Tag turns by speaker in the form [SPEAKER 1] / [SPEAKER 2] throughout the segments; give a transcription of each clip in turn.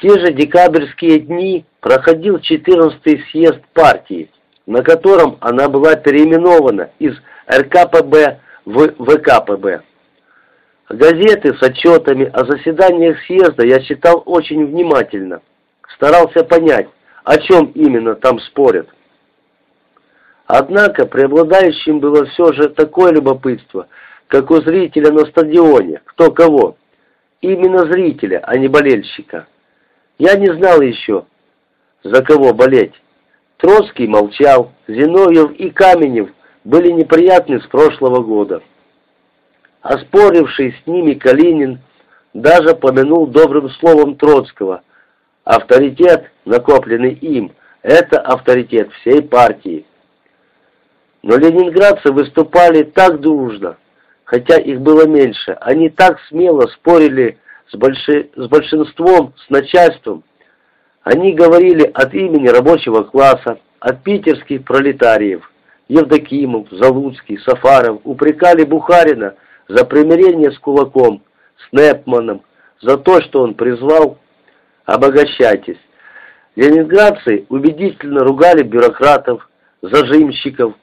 [SPEAKER 1] Те же декабрьские дни проходил 14-й съезд партии, на котором она была переименована из РКПБ в ВКПБ. Газеты с отчетами о заседаниях съезда я читал очень внимательно, старался понять, о чем именно там спорят. Однако преобладающим было все же такое любопытство, как у зрителя на стадионе, кто кого. Именно зрителя, а не болельщика. Я не знал еще, за кого болеть. Троцкий молчал, Зиновьев и Каменев были неприятны с прошлого года. Оспоривший с ними Калинин даже помянул добрым словом Троцкого. Авторитет, накопленный им, это авторитет всей партии. Но ленинградцы выступали так дружно, хотя их было меньше. Они так смело спорили с, больши... с большинством, с начальством. Они говорили от имени рабочего класса, от питерских пролетариев. Евдокимов, Залуцкий, Сафаров упрекали Бухарина за примирение с кулаком, с Непманом, за то, что он призвал «обогащайтесь». Ленинградцы убедительно ругали бюрократов, зажимщиков,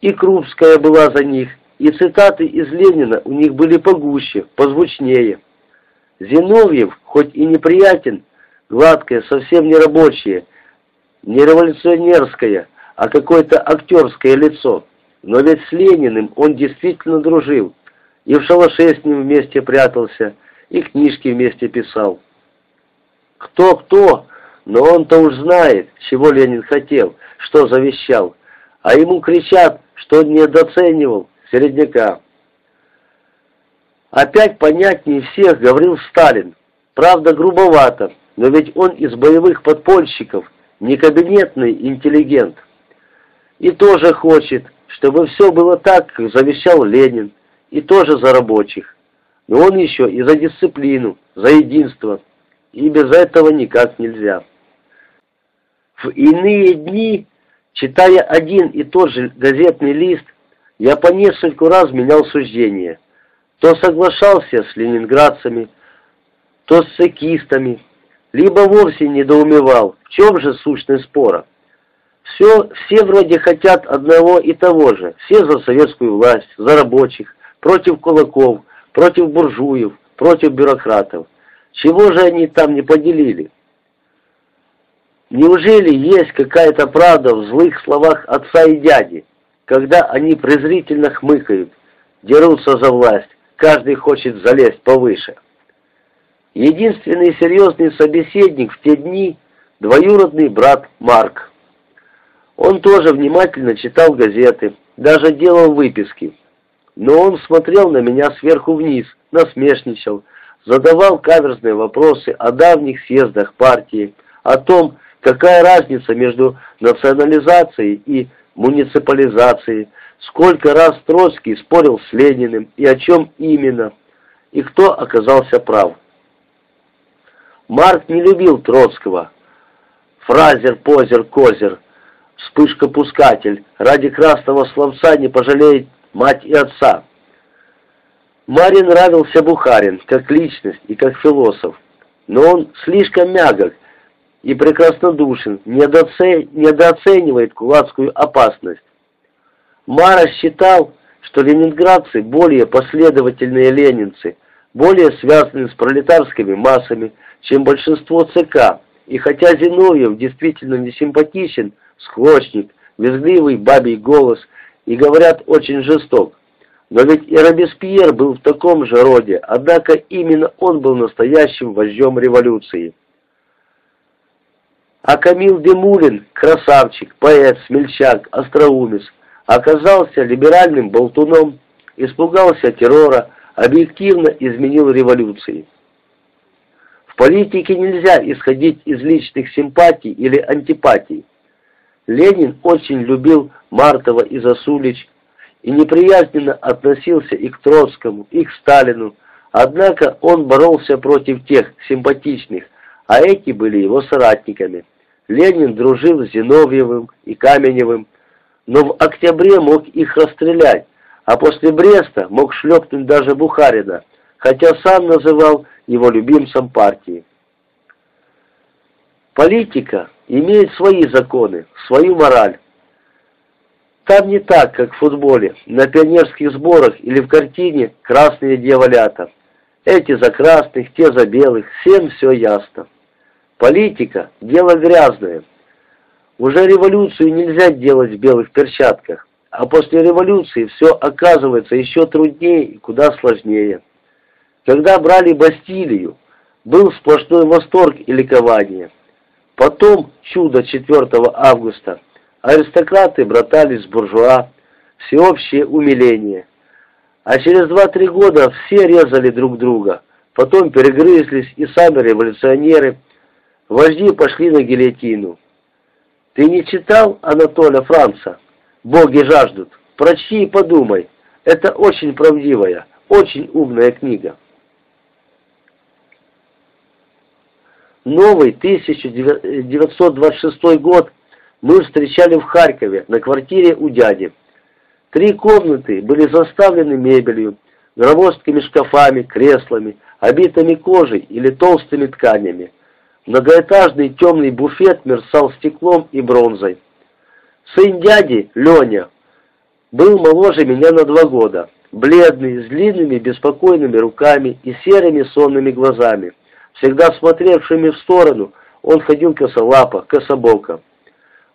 [SPEAKER 1] и Крупская была за них, и цитаты из Ленина у них были погуще, позвучнее. Зиновьев, хоть и неприятен, гладкое, совсем не рабочее, не революционерское, а какое-то актерское лицо. Но ведь с Лениным он действительно дружил, и в шалаше с ним вместе прятался, и книжки вместе писал. Кто-кто, но он-то уж знает, чего Ленин хотел, что завещал, а ему кричат, что он недооценивал середняка. Опять понятнее всех говорил Сталин, правда грубовато, но ведь он из боевых подпольщиков, не кабинетный интеллигент. И тоже хочет, чтобы все было так, как завещал Ленин, и тоже за рабочих. Но он еще и за дисциплину, за единство, и без этого никак нельзя. В иные дни, читая один и тот же газетный лист, я по нескольку раз менял суждение. То соглашался с ленинградцами, то с цекистами, либо вовсе недоумевал, в чем же сущность спора. Все, все вроде хотят одного и того же, все за советскую власть, за рабочих, против кулаков, против буржуев, против бюрократов. Чего же они там не поделили? Неужели есть какая-то правда в злых словах отца и дяди, когда они презрительно хмыкают, дерутся за власть, каждый хочет залезть повыше? Единственный серьезный собеседник в те дни – двоюродный брат Марк. Он тоже внимательно читал газеты, даже делал выписки. Но он смотрел на меня сверху вниз, насмешничал, задавал каверзные вопросы о давних съездах партии, о том, какая разница между национализацией и муниципализацией, сколько раз Троцкий спорил с Лениным и о чем именно, и кто оказался прав. Марк не любил Троцкого. Фразер, позер, козер, вспышка-пускатель, ради красного словца не пожалеет мать и отца. Маре нравился Бухарин, как личность и как философ, но он слишком мягок и прекраснодушен, недооце... недооценивает кулацкую опасность. Мара считал, что ленинградцы более последовательные ленинцы, более связаны с пролетарскими массами, чем большинство ЦК, и хотя Зиновьев действительно не симпатичен, склочник, визгливый бабий голос и, говорят, очень жесток, но ведь и Робеспьер был в таком же роде, однако именно он был настоящим вождем революции. А Камил Демулин, красавчик, поэт, смельчак, остроумец, оказался либеральным болтуном, испугался террора, объективно изменил революции. В политике нельзя исходить из личных симпатий или антипатий. Ленин очень любил Мартова и Засулич и неприязненно относился и к Троцкому, и к Сталину, однако он боролся против тех симпатичных, а эти были его соратниками. Ленин дружил с Зиновьевым и Каменевым, но в октябре мог их расстрелять, а после Бреста мог шлепнуть даже Бухарина, хотя сам называл его любимцем партии. Политика имеет свои законы, свою мораль. Там не так, как в футболе, на пионерских сборах или в картине «Красные дьяволята». Эти за красных, те за белых, всем все ясно. Политика – дело грязное. Уже революцию нельзя делать в белых перчатках, а после революции все оказывается еще труднее и куда сложнее. Когда брали Бастилию, был сплошной восторг и ликование. Потом, чудо 4 августа, аристократы братались с буржуа, всеобщее умиление. А через 2-3 года все резали друг друга, потом перегрызлись и сами революционеры, вожди пошли на гильотину. Ты не читал Анатоля Франца? «Боги жаждут». Прочти и подумай. Это очень правдивая, очень умная книга. Новый 1926 год мы встречали в Харькове на квартире у дяди. Три комнаты были заставлены мебелью, громоздкими шкафами, креслами, обитыми кожей или толстыми тканями. Многоэтажный темный буфет мерцал стеклом и бронзой. Сын дяди, Леня, был моложе меня на два года, бледный, с длинными беспокойными руками и серыми сонными глазами. Всегда смотревшими в сторону, он ходил косолапо, кособоко.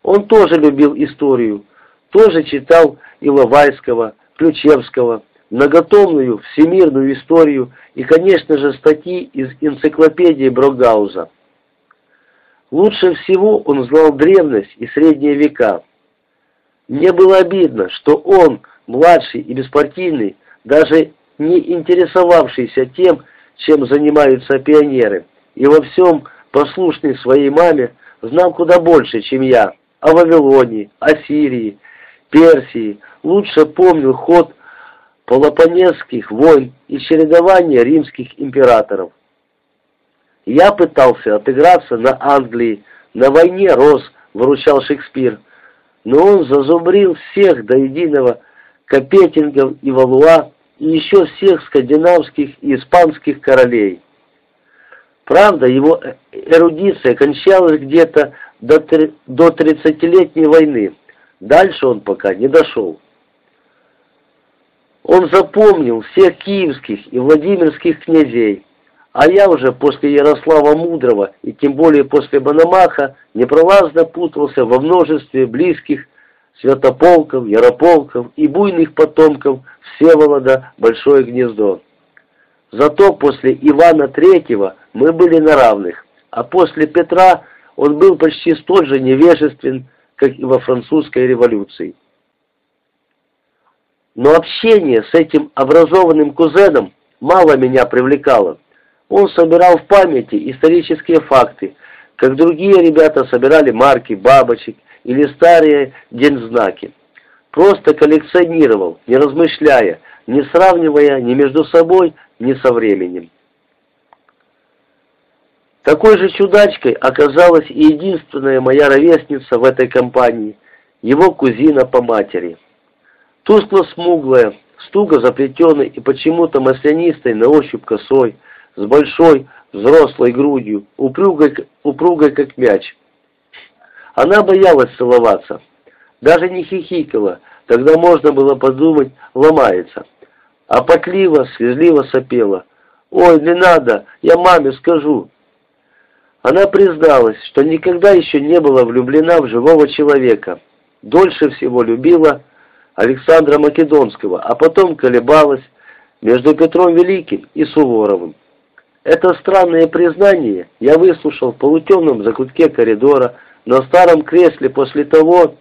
[SPEAKER 1] Он тоже любил историю, тоже читал Иловайского, Ключевского, многотомную всемирную историю и, конечно же, статьи из энциклопедии Брогауза. Лучше всего он знал древность и средние века. Мне было обидно, что он, младший и беспартийный, даже не интересовавшийся тем, чем занимаются пионеры, и во всем послушный своей маме, знал куда больше, чем я, о Вавилоне, о Сирии, Персии, лучше помнил ход Пелопонесских войн и чередование римских императоров. Я пытался отыграться на Англии, на войне рос, выручал Шекспир, но он зазубрил всех до единого Капетингов и Валуа, и еще всех скандинавских и испанских королей. Правда, его эрудиция кончалась где-то до 30-летней войны. Дальше он пока не дошел. Он запомнил всех киевских и владимирских князей, а я уже после Ярослава Мудрого и тем более после Мономаха непролазно путался во множестве близких Святополков, Ярополков и буйных потомков Всеволода Большое Гнездо. Зато после Ивана Третьего мы были на равных, а после Петра он был почти столь же невежествен, как и во французской революции. Но общение с этим образованным кузеном мало меня привлекало. Он собирал в памяти исторические факты, как другие ребята собирали марки, бабочек или старые дензнаки. Просто коллекционировал, не размышляя, не сравнивая ни между собой, ни со временем. Такой же чудачкой оказалась и единственная моя ровесница в этой компании, его кузина по матери. Тускло-смуглая, стуго заплетенной и почему-то маслянистой на ощупь косой, с большой взрослой грудью, упругой, упругой как мяч. Она боялась целоваться, даже не хихикала, тогда можно было подумать, ломается. А потливо, слезливо сопела. «Ой, не надо, я маме скажу». Она призналась, что никогда еще не была влюблена в живого человека. Дольше всего любила Александра Македонского, а потом колебалась между Петром Великим и Суворовым. Это странное признание я выслушал в полутемном закутке коридора, на старом кресле после того,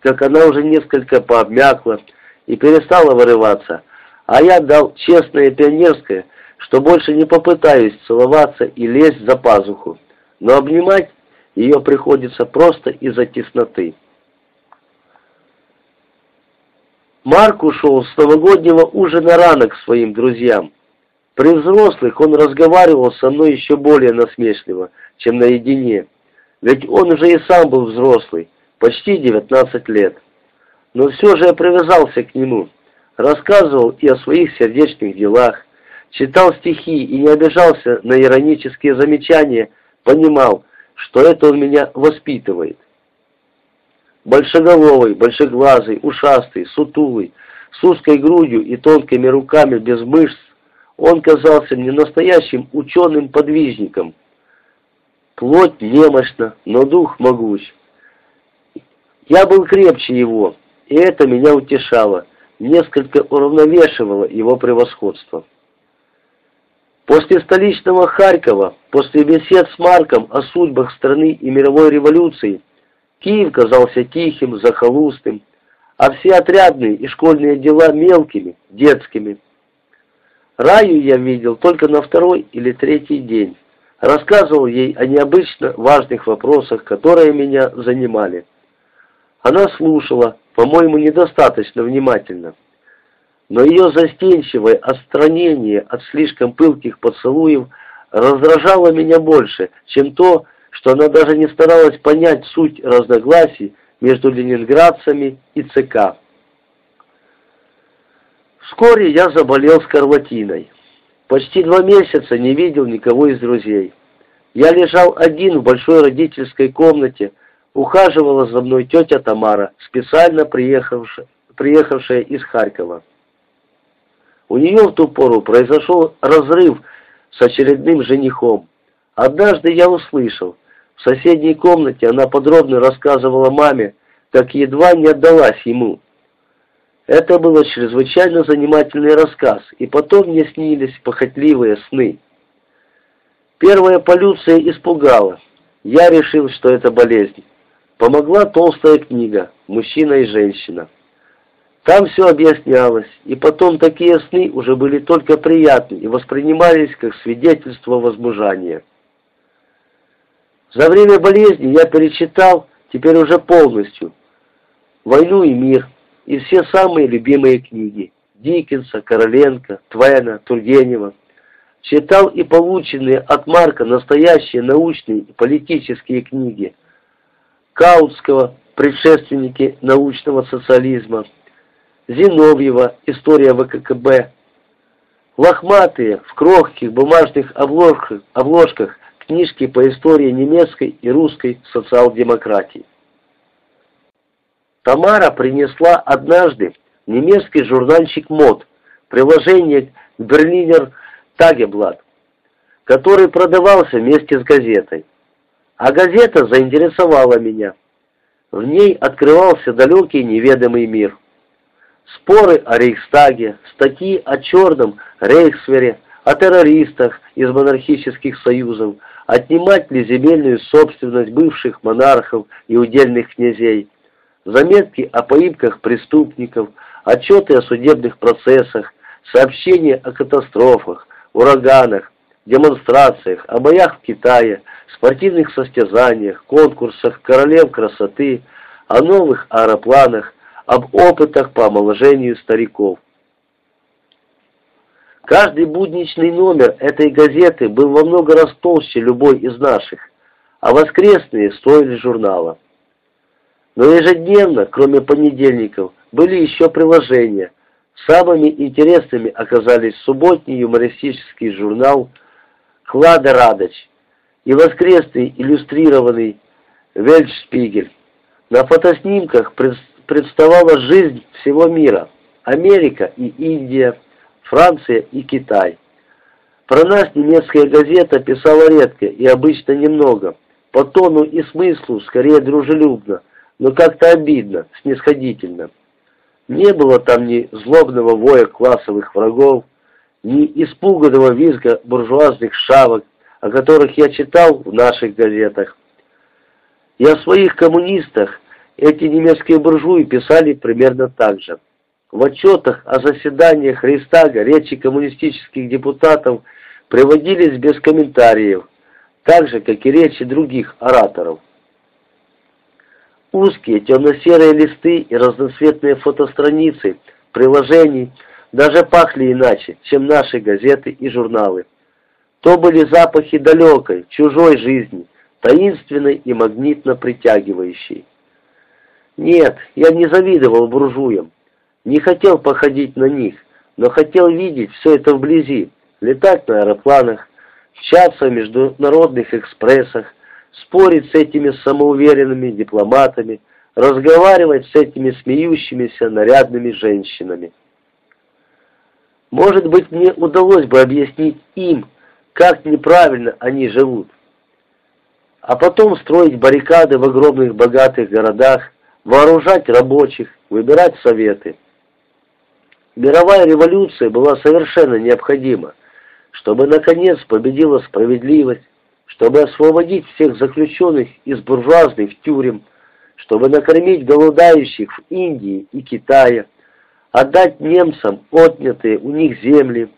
[SPEAKER 1] как она уже несколько пообмякла и перестала вырываться, а я дал честное пионерское, что больше не попытаюсь целоваться и лезть за пазуху, но обнимать ее приходится просто из-за тесноты. Марк ушел с новогоднего ужина рано к своим друзьям. При взрослых он разговаривал со мной еще более насмешливо, чем наедине. Ведь он уже и сам был взрослый, почти 19 лет. Но все же я привязался к нему, рассказывал и о своих сердечных делах, читал стихи и не обижался на иронические замечания, понимал, что это он меня воспитывает. Большеголовый, большеглазый, ушастый, сутулый, с узкой грудью и тонкими руками без мышц, он казался мне настоящим ученым-подвижником. Плоть немощна, но дух могуч. Я был крепче его, и это меня утешало, несколько уравновешивало его превосходство. После столичного Харькова, после бесед с Марком о судьбах страны и мировой революции, Киев казался тихим, захолустным, а все отрядные и школьные дела мелкими, детскими. Раю я видел только на второй или третий день. Рассказывал ей о необычно важных вопросах, которые меня занимали. Она слушала, по-моему, недостаточно внимательно. Но ее застенчивое отстранение от слишком пылких поцелуев раздражало меня больше, чем то, что она даже не старалась понять суть разногласий между ленинградцами и ЦК. Вскоре я заболел скарлатиной. Почти два месяца не видел никого из друзей. Я лежал один в большой родительской комнате, ухаживала за мной тетя Тамара, специально приехавшая, приехавшая из Харькова. У нее в ту пору произошел разрыв с очередным женихом. Однажды я услышал, в соседней комнате она подробно рассказывала маме, как едва не отдалась ему. Это был чрезвычайно занимательный рассказ, и потом мне снились похотливые сны. Первая полюция испугала. Я решил, что это болезнь. Помогла толстая книга «Мужчина и женщина». Там все объяснялось, и потом такие сны уже были только приятны и воспринимались как свидетельство возмужания. За время болезни я перечитал, теперь уже полностью, «Войну и мир» и все самые любимые книги Диккенса, Короленко, Твена, Тургенева. Читал и полученные от Марка настоящие научные и политические книги Каутского «Предшественники научного социализма», Зиновьева «История ВККБ», лохматые в крохких бумажных обложках, обложках книжки по истории немецкой и русской социал-демократии. Тамара принесла однажды немецкий журнальчик «Мод», приложение к «Берлинер Тагеблат», который продавался вместе с газетой. А газета заинтересовала меня. В ней открывался далекий неведомый мир. Споры о Рейхстаге, статьи о черном Рейхсвере, о террористах из монархических союзов, отнимать ли земельную собственность бывших монархов и удельных князей, заметки о поимках преступников, отчеты о судебных процессах, сообщения о катастрофах, ураганах, демонстрациях, о боях в Китае, спортивных состязаниях, конкурсах королев красоты, о новых аэропланах, об опытах по омоложению стариков. Каждый будничный номер этой газеты был во много раз толще любой из наших, а воскресные стоили журнала. Но ежедневно, кроме понедельников, были еще приложения. Самыми интересными оказались субботний юмористический журнал «Клада Радоч» и воскресный иллюстрированный «Вельшпигель». На фотоснимках представала жизнь всего мира – Америка и Индия, Франция и Китай. Про нас немецкая газета писала редко и обычно немного, по тону и смыслу скорее дружелюбно – но как-то обидно, снисходительно. Не было там ни злобного воя классовых врагов, ни испуганного визга буржуазных шавок, о которых я читал в наших газетах. И о своих коммунистах эти немецкие буржуи писали примерно так же. В отчетах о заседаниях Рейстага речи коммунистических депутатов приводились без комментариев, так же, как и речи других ораторов. Узкие темно-серые листы и разноцветные фотостраницы приложений даже пахли иначе, чем наши газеты и журналы. То были запахи далекой, чужой жизни, таинственной и магнитно притягивающей. Нет, я не завидовал буржуям, не хотел походить на них, но хотел видеть все это вблизи, летать на аэропланах, мчаться в международных экспрессах, спорить с этими самоуверенными дипломатами, разговаривать с этими смеющимися нарядными женщинами. Может быть, мне удалось бы объяснить им, как неправильно они живут. А потом строить баррикады в огромных богатых городах, вооружать рабочих, выбирать советы. Мировая революция была совершенно необходима, чтобы наконец победила справедливость, чтобы освободить всех заключенных из буржуазных тюрем, чтобы накормить голодающих в Индии и Китае, отдать немцам отнятые у них земли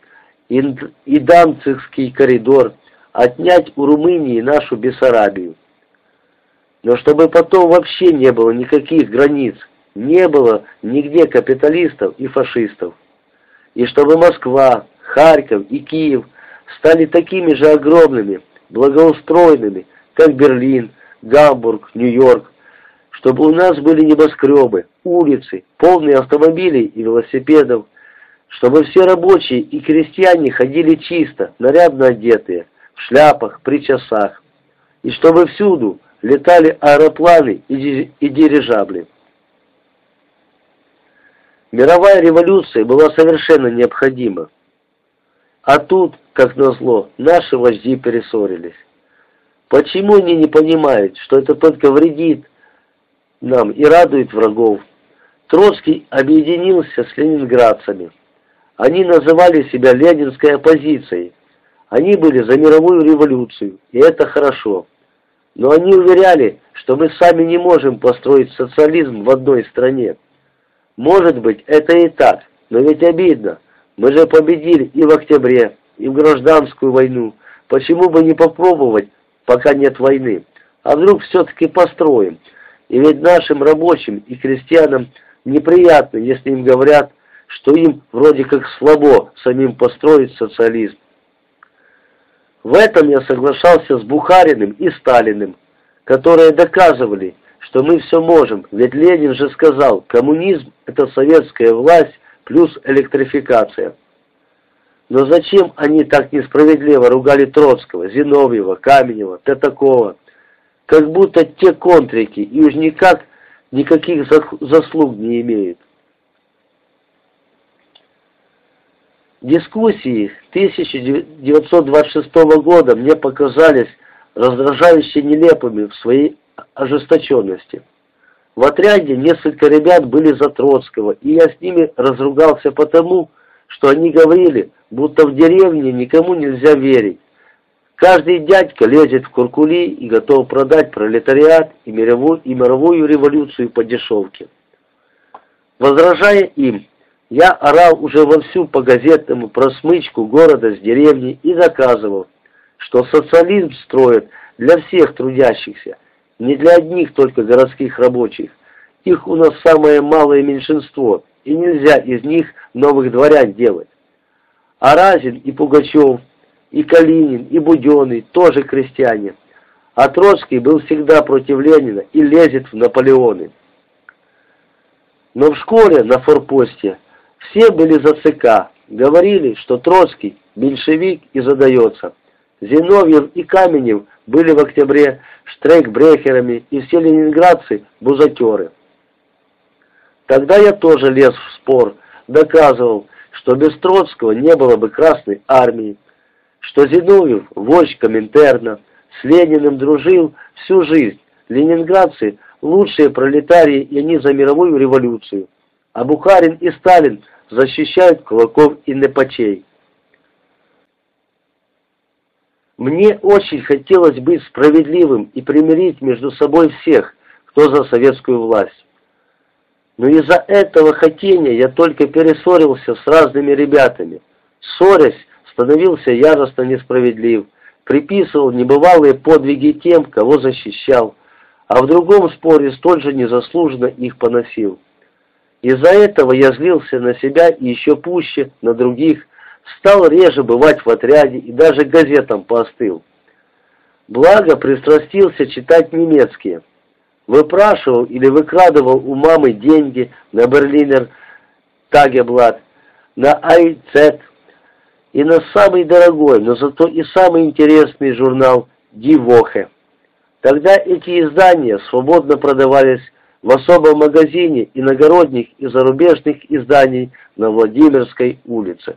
[SPEAKER 1] и Данцигский коридор, отнять у Румынии нашу Бессарабию. Но чтобы потом вообще не было никаких границ, не было нигде капиталистов и фашистов. И чтобы Москва, Харьков и Киев стали такими же огромными, благоустроенными, как Берлин, Гамбург, Нью-Йорк, чтобы у нас были небоскребы, улицы, полные автомобилей и велосипедов, чтобы все рабочие и крестьяне ходили чисто, нарядно одетые, в шляпах, при часах, и чтобы всюду летали аэропланы и дирижабли. Мировая революция была совершенно необходима. А тут, как назло, наши вожди перессорились. Почему они не понимают, что это только вредит нам и радует врагов? Троцкий объединился с ленинградцами. Они называли себя ленинской оппозицией. Они были за мировую революцию, и это хорошо. Но они уверяли, что мы сами не можем построить социализм в одной стране. Может быть, это и так, но ведь обидно. Мы же победили и в октябре, и в гражданскую войну. Почему бы не попробовать, пока нет войны? А вдруг все-таки построим? И ведь нашим рабочим и крестьянам неприятно, если им говорят, что им вроде как слабо самим построить социализм. В этом я соглашался с Бухариным и Сталиным, которые доказывали, что мы все можем, ведь Ленин же сказал, коммунизм – это советская власть плюс электрификация. Но зачем они так несправедливо ругали Троцкого, Зиновьева, Каменева, Татакова, как будто те контрики и уж никак никаких заслуг не имеют? Дискуссии 1926 года мне показались раздражающе нелепыми в своей ожесточенности. В отряде несколько ребят были за Троцкого, и я с ними разругался потому, что они говорили, будто в деревне никому нельзя верить. Каждый дядька лезет в куркули и готов продать пролетариат и мировую, и мировую революцию по дешевке. Возражая им, я орал уже вовсю по газетному про смычку города с деревней и доказывал, что социализм строят для всех трудящихся, не для одних только городских рабочих. Их у нас самое малое меньшинство, и нельзя из них новых дворян делать. А Разин и Пугачев, и Калинин, и Буденный тоже крестьяне. А Троцкий был всегда против Ленина и лезет в Наполеоны. Но в школе на форпосте все были за ЦК, говорили, что Троцкий меньшевик и задается. Зиновьев и Каменев были в октябре штрейкбрехерами и все ленинградцы – бузатеры. Тогда я тоже лез в спор, доказывал, что без Троцкого не было бы Красной Армии, что Зиновьев – вождь Коминтерна, с Лениным дружил всю жизнь, ленинградцы – лучшие пролетарии и они за мировую революцию, а Бухарин и Сталин защищают кулаков и непочей. Мне очень хотелось быть справедливым и примирить между собой всех, кто за советскую власть. Но из-за этого хотения я только перессорился с разными ребятами. Ссорясь, становился яростно несправедлив, приписывал небывалые подвиги тем, кого защищал, а в другом споре столь же незаслуженно их поносил. Из-за этого я злился на себя и еще пуще на других, стал реже бывать в отряде и даже газетам поостыл. Благо пристрастился читать немецкие. Выпрашивал или выкрадывал у мамы деньги на Берлинер Тагеблат, на Айцет и на самый дорогой, но зато и самый интересный журнал Дивохе. Тогда эти издания свободно продавались в особом магазине иногородних и зарубежных изданий на Владимирской улице.